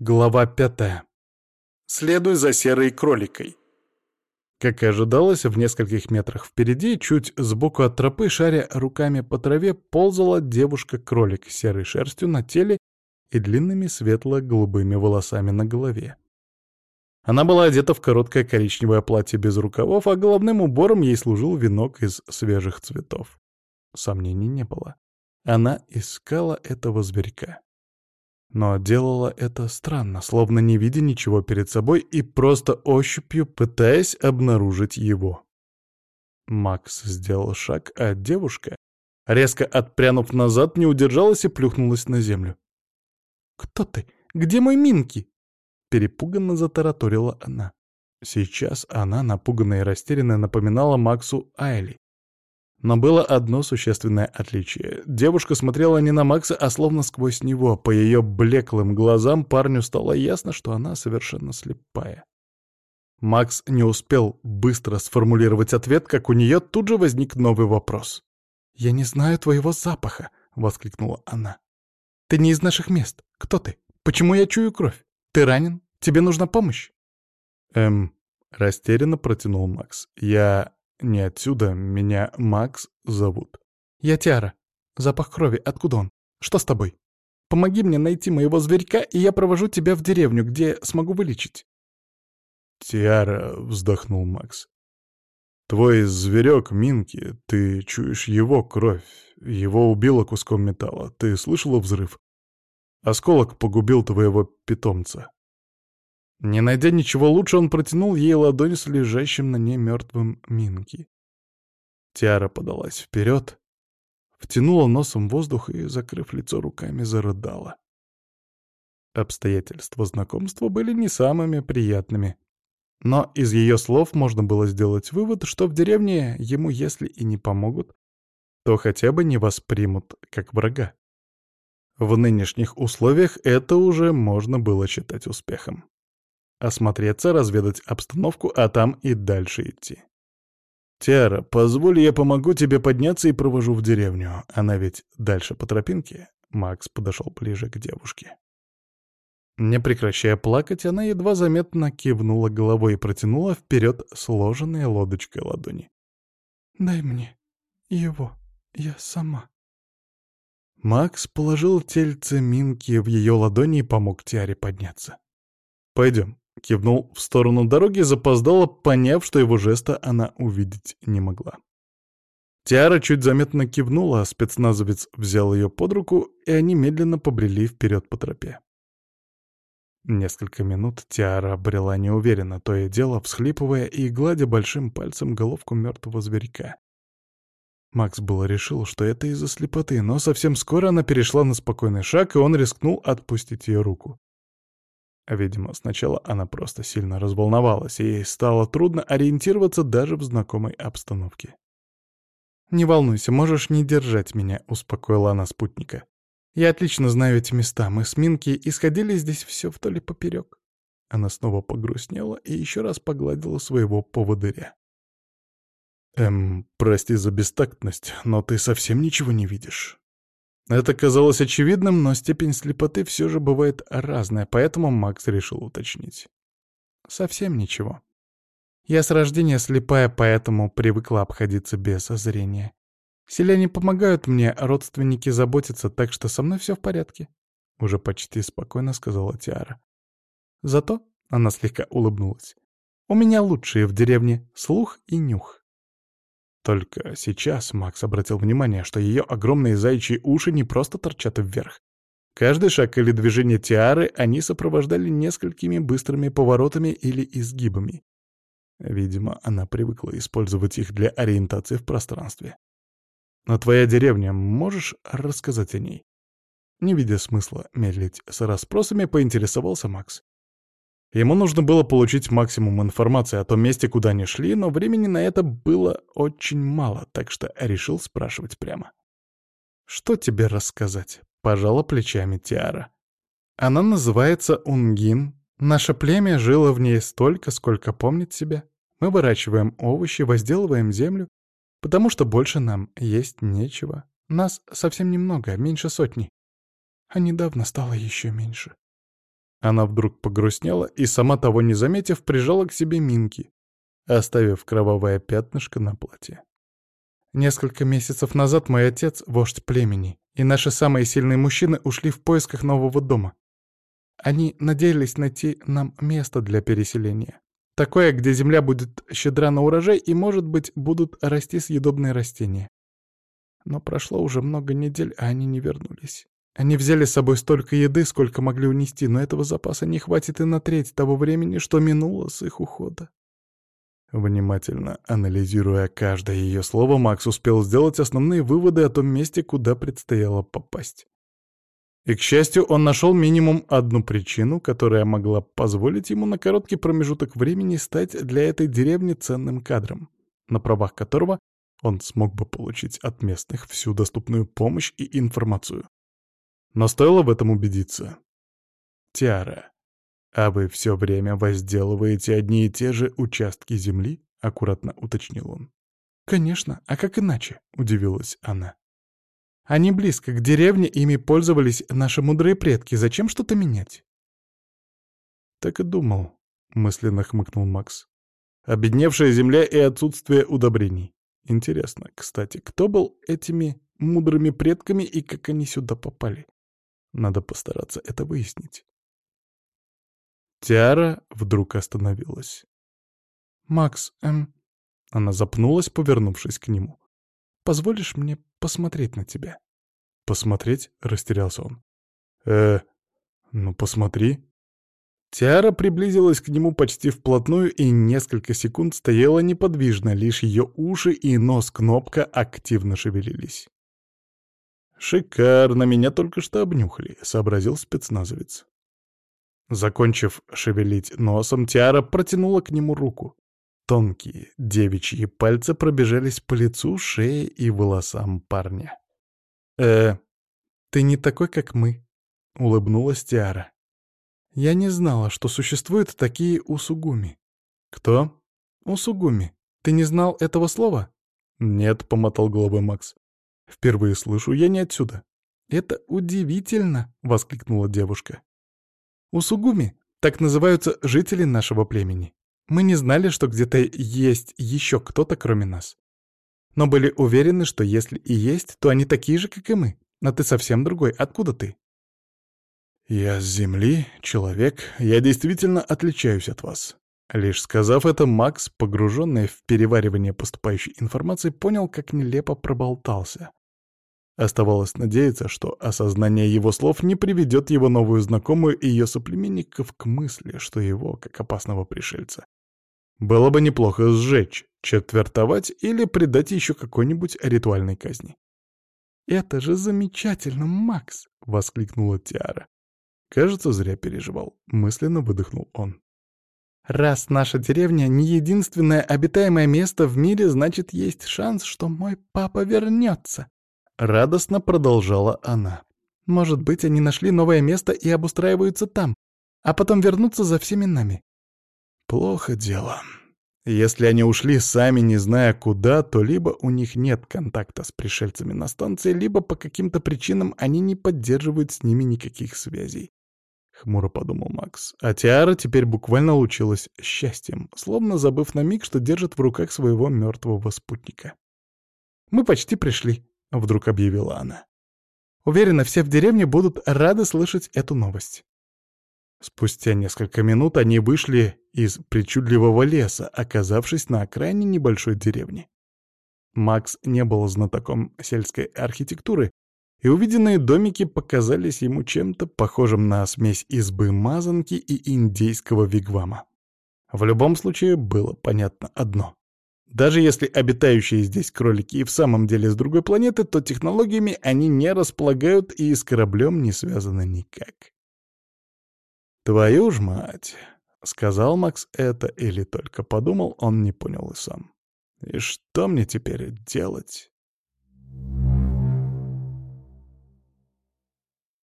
Глава пятая. Следуй за серой кроликой. Как и ожидалось, в нескольких метрах впереди, чуть сбоку от тропы, шаря руками по траве, ползала девушка-кролик с серой шерстью на теле и длинными светло-голубыми волосами на голове. Она была одета в короткое коричневое платье без рукавов, а головным убором ей служил венок из свежих цветов. Сомнений не было. Она искала этого зверька. Но делала это странно, словно не видя ничего перед собой и просто ощупью пытаясь обнаружить его. Макс сделал шаг, а девушка, резко отпрянув назад, не удержалась и плюхнулась на землю. «Кто ты? Где мой Минки?» Перепуганно затараторила она. Сейчас она, напуганная и растерянная, напоминала Максу Айли, но было одно существенное отличие. Девушка смотрела не на Макса, а словно сквозь него. По ее блеклым глазам парню стало ясно, что она совершенно слепая. Макс не успел быстро сформулировать ответ, как у нее тут же возник новый вопрос. «Я не знаю твоего запаха», — воскликнула она. «Ты не из наших мест. Кто ты? Почему я чую кровь? Ты ранен? Тебе нужна помощь?» «Эм...» — растерянно протянул Макс. «Я не отсюда, меня Макс зовут. Я Тиара. Запах крови, откуда он? Что с тобой? Помоги мне найти моего зверька, и я провожу тебя в деревню, где смогу вылечить. Тиара, вздохнул Макс. Твой зверек Минки, ты чуешь его кровь. Его убило куском металла. Ты слышала взрыв? Осколок погубил твоего питомца. Не найдя ничего лучше, он протянул ей ладонь с лежащим на ней мертвым Минки. Тиара подалась вперед, втянула носом воздух и, закрыв лицо руками, зарыдала. Обстоятельства знакомства были не самыми приятными. Но из ее слов можно было сделать вывод, что в деревне ему, если и не помогут, то хотя бы не воспримут как врага. В нынешних условиях это уже можно было считать успехом осмотреться, разведать обстановку, а там и дальше идти. «Тиара, позволь, я помогу тебе подняться и провожу в деревню. Она ведь дальше по тропинке». Макс подошел ближе к девушке. Не прекращая плакать, она едва заметно кивнула головой и протянула вперед сложенные лодочкой ладони. «Дай мне его, я сама». Макс положил тельце Минки в ее ладони и помог Тиаре подняться. «Пойдем», Кивнул в сторону дороги, запоздала, поняв, что его жеста она увидеть не могла. Тиара чуть заметно кивнула, а спецназовец взял ее под руку, и они медленно побрели вперед по тропе. Несколько минут Тиара обрела неуверенно, то и дело, всхлипывая и гладя большим пальцем головку мертвого зверька. Макс было решил, что это из-за слепоты, но совсем скоро она перешла на спокойный шаг, и он рискнул отпустить ее руку. Видимо, сначала она просто сильно разволновалась, и ей стало трудно ориентироваться даже в знакомой обстановке. «Не волнуйся, можешь не держать меня», — успокоила она спутника. «Я отлично знаю эти места. Мы с Минки исходили здесь все вдоль и поперек». Она снова погрустнела и еще раз погладила своего поводыря. «Эм, прости за бестактность, но ты совсем ничего не видишь». Это казалось очевидным, но степень слепоты все же бывает разная, поэтому Макс решил уточнить. Совсем ничего. Я с рождения слепая, поэтому привыкла обходиться без зрения. Селяне помогают мне, родственники заботятся, так что со мной все в порядке. Уже почти спокойно сказала Тиара. Зато, она слегка улыбнулась, у меня лучшие в деревне слух и нюх. Только сейчас Макс обратил внимание, что ее огромные зайчьи уши не просто торчат вверх. Каждый шаг или движение тиары они сопровождали несколькими быстрыми поворотами или изгибами. Видимо, она привыкла использовать их для ориентации в пространстве. «Но твоя деревня, можешь рассказать о ней?» Не видя смысла медлить с расспросами, поинтересовался Макс. Ему нужно было получить максимум информации о том месте, куда они шли, но времени на это было очень мало, так что решил спрашивать прямо. «Что тебе рассказать?» — пожала плечами Тиара. «Она называется Унгин. Наше племя жило в ней столько, сколько помнит себя. Мы выращиваем овощи, возделываем землю, потому что больше нам есть нечего. Нас совсем немного, меньше сотни. А недавно стало еще меньше. Она вдруг погрустнела и, сама того не заметив, прижала к себе Минки, оставив кровавое пятнышко на платье. Несколько месяцев назад мой отец — вождь племени, и наши самые сильные мужчины ушли в поисках нового дома. Они надеялись найти нам место для переселения. Такое, где земля будет щедра на урожай и, может быть, будут расти съедобные растения. Но прошло уже много недель, а они не вернулись. Они взяли с собой столько еды, сколько могли унести, но этого запаса не хватит и на треть того времени, что минуло с их ухода. Внимательно анализируя каждое ее слово, Макс успел сделать основные выводы о том месте, куда предстояло попасть. И, к счастью, он нашел минимум одну причину, которая могла позволить ему на короткий промежуток времени стать для этой деревни ценным кадром, на правах которого он смог бы получить от местных всю доступную помощь и информацию. Но стоило в этом убедиться. «Тиара, а вы все время возделываете одни и те же участки земли?» — аккуратно уточнил он. «Конечно, а как иначе?» — удивилась она. «Они близко к деревне, ими пользовались наши мудрые предки. Зачем что-то менять?» «Так и думал», — мысленно хмыкнул Макс. «Обедневшая земля и отсутствие удобрений. Интересно, кстати, кто был этими мудрыми предками и как они сюда попали? Надо постараться это выяснить. Тиара вдруг остановилась. «Макс, эм...» Она запнулась, повернувшись к нему. «Позволишь мне посмотреть на тебя?» «Посмотреть?» — растерялся он. «Э, ну посмотри». Тиара приблизилась к нему почти вплотную и несколько секунд стояла неподвижно, лишь ее уши и нос кнопка активно шевелились. «Шикарно, меня только что обнюхали», — сообразил спецназовец. Закончив шевелить носом, Тиара протянула к нему руку. Тонкие девичьи пальцы пробежались по лицу, шее и волосам парня. «Э, ты не такой, как мы», — улыбнулась Тиара. «Я не знала, что существуют такие усугуми». «Кто?» «Усугуми. Ты не знал этого слова?» «Нет», — помотал головой Макс. «Впервые слышу, я не отсюда». «Это удивительно!» — воскликнула девушка. «Усугуми — так называются жители нашего племени. Мы не знали, что где-то есть еще кто-то, кроме нас. Но были уверены, что если и есть, то они такие же, как и мы. А ты совсем другой. Откуда ты?» «Я с земли, человек. Я действительно отличаюсь от вас. Лишь сказав это, Макс, погруженный в переваривание поступающей информации, понял, как нелепо проболтался. Оставалось надеяться, что осознание его слов не приведет его новую знакомую и ее соплеменников к мысли, что его, как опасного пришельца, было бы неплохо сжечь, четвертовать или предать еще какой-нибудь ритуальной казни. «Это же замечательно, Макс!» — воскликнула Тиара. Кажется, зря переживал. Мысленно выдохнул он. Раз наша деревня не единственное обитаемое место в мире, значит, есть шанс, что мой папа вернется. Радостно продолжала она. Может быть, они нашли новое место и обустраиваются там, а потом вернутся за всеми нами. Плохо дело. Если они ушли сами, не зная куда, то либо у них нет контакта с пришельцами на станции, либо по каким-то причинам они не поддерживают с ними никаких связей. — хмуро подумал Макс. А Тиара теперь буквально лучилась счастьем, словно забыв на миг, что держит в руках своего мертвого спутника. «Мы почти пришли», — вдруг объявила она. «Уверена, все в деревне будут рады слышать эту новость». Спустя несколько минут они вышли из причудливого леса, оказавшись на окраине небольшой деревни. Макс не был знатоком сельской архитектуры, и увиденные домики показались ему чем-то похожим на смесь избы-мазанки и индейского вигвама. В любом случае было понятно одно. Даже если обитающие здесь кролики и в самом деле с другой планеты, то технологиями они не располагают и с кораблем не связаны никак. «Твою ж мать!» — сказал Макс это или только подумал, он не понял и сам. «И что мне теперь делать?»